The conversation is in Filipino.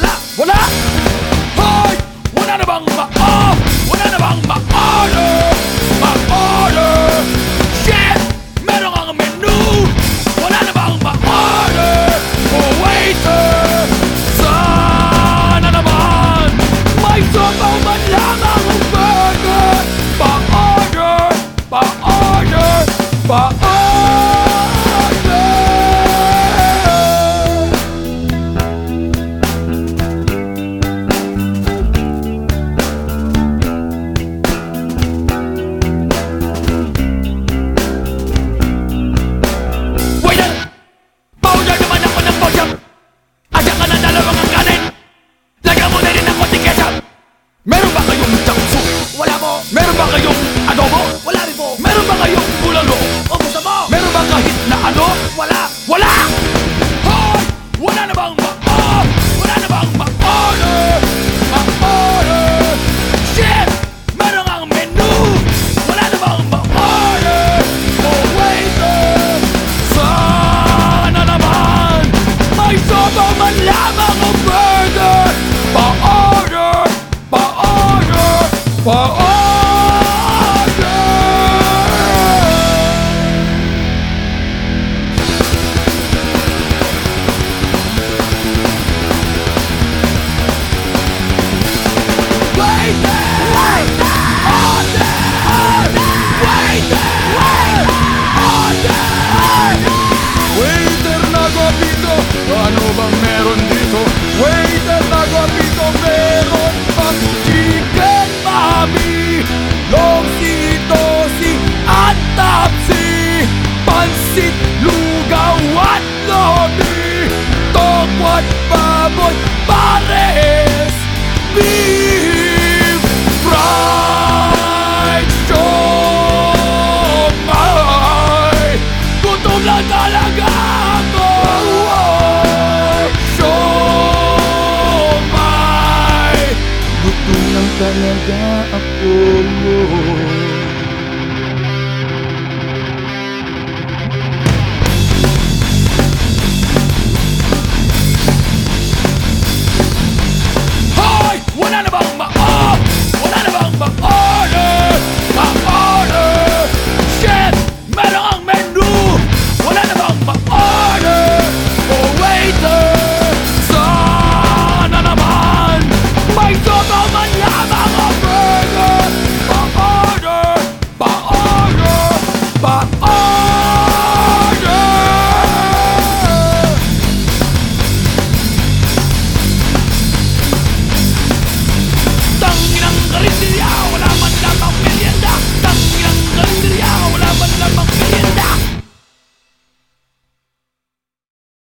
wala, wala Hoy, wala na bang ma-off? Wala na bang ma-order? Ma-order Shit, meron ang menu Wala na bang ma-order? Oh, waiter Sana naman May man lang ang burger Pa-order, pa-order, pa-order Meron ba kayong adobo? Wala rin po Meron ba kayong bulalo? Opo sa po Meron ba kahit na ano? Wala Wala! Hoy! Wala na bang maon? Ah! Wala na bang ma-order? Ma-order? Shit! Meron ang menu Wala na bang ma-order? No waiter Sana naman May soba man lamang o burger Pa-order! Pa-order! Pa-order! тобой Борис Бив Pride Siomay Gutom na talaga ako. Siomay Gutom na talaga ako.